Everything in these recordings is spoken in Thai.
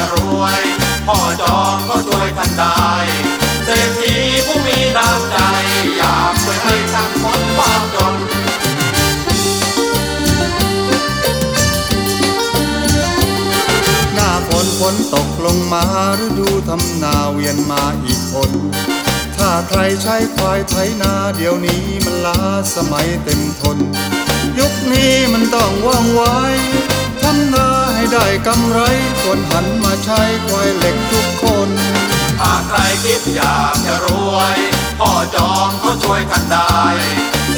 จะรวย พ่อจอมก็ช่วยท่านได้เศรษฐีผู้มีน้ำใจ อยากช่วยให้ท่านพ้นความจนหน้าฝนฝนตกลงมาฤดูทำนาเวียนมาอีกคนถ้าใครใช้ควายไถนาเดี๋ยวนี้มันล้าสมัยเต็มทน ยุคนี้มันต้องว่องไวทำนาให้ได้กำไรควรหันมาใช้ควายเหล็กทุกคนถ้าใครคิดอยากจะรวยพ่อจอมก็ช่วยท่านได้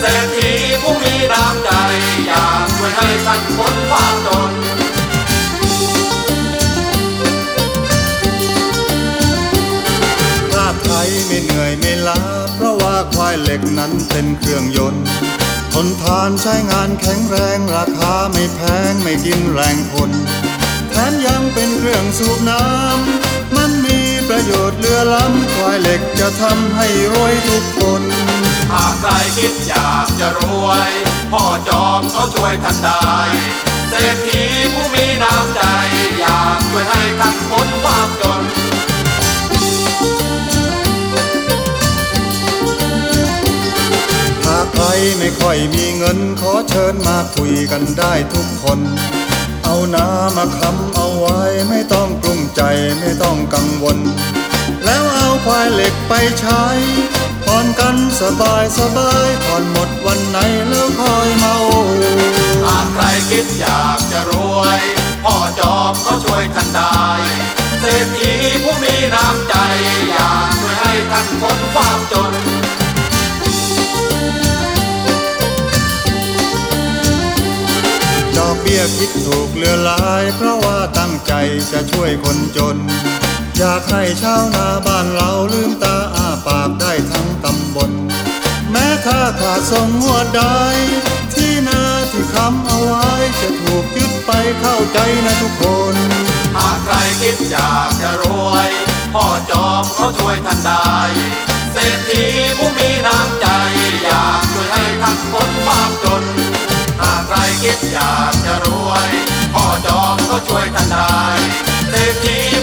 เศรษฐีผู้มีน้ำใจอยากช่วยให้ท่านพ้นความจนชาติไทยไม่เหนื่อยไม่ล้าเพราะว่าควายเหล็กนั้นเป็นเครื่องยนต์ ทนทานใช้งานแข็งแรงราคาไม่แพงไม่กินแรงคนแถมยังเป็นเครื่องสูบน้ำ มันมีประโยชน์เหลือล้ำควายเหล็กจะทำให้รวยทุกคนถ้าใครคิดอยากจะรวย พ่อจอมก็ช่วยท่านได้ เศรษฐีผู้มีน้ำใจอยากช่วยให้ท่านพ้น ไม่ค่อยมีเงินขอเชิญมาคุยกันได้ทุกคน เอาน้ามาค้ำเอาไว้ไม่ต้องกลุ้มใจไม่ต้องกังวล แล้วเอาควายเหล็กไปใช้ผ่อนกันสบายสบายผ่อนหมดวันไหนแล้วคอยเมาหากใครคิดอยากจะรวยพ่อจอมก็ช่วยท่านได้เศรษฐี บี้ยคิดถูกเลือลาย เพราะว่าตั้งใจจะช่วยคนจน อยากให้ชาวนาบ้านเราลืมตาอ้าปากได้ทั้งตำบล แม้ถ้าขาดส่งวดใดที่นาที่คำเอาไว้จะถูกยึดไปเข้าใจนะทุกคน หากใครคิดอยากจะรวย พ่อจอมเขาช่วยท่านได้ คิดอยากจะรวยพ่อจอมก็ช่วยท่านได้เศรษฐี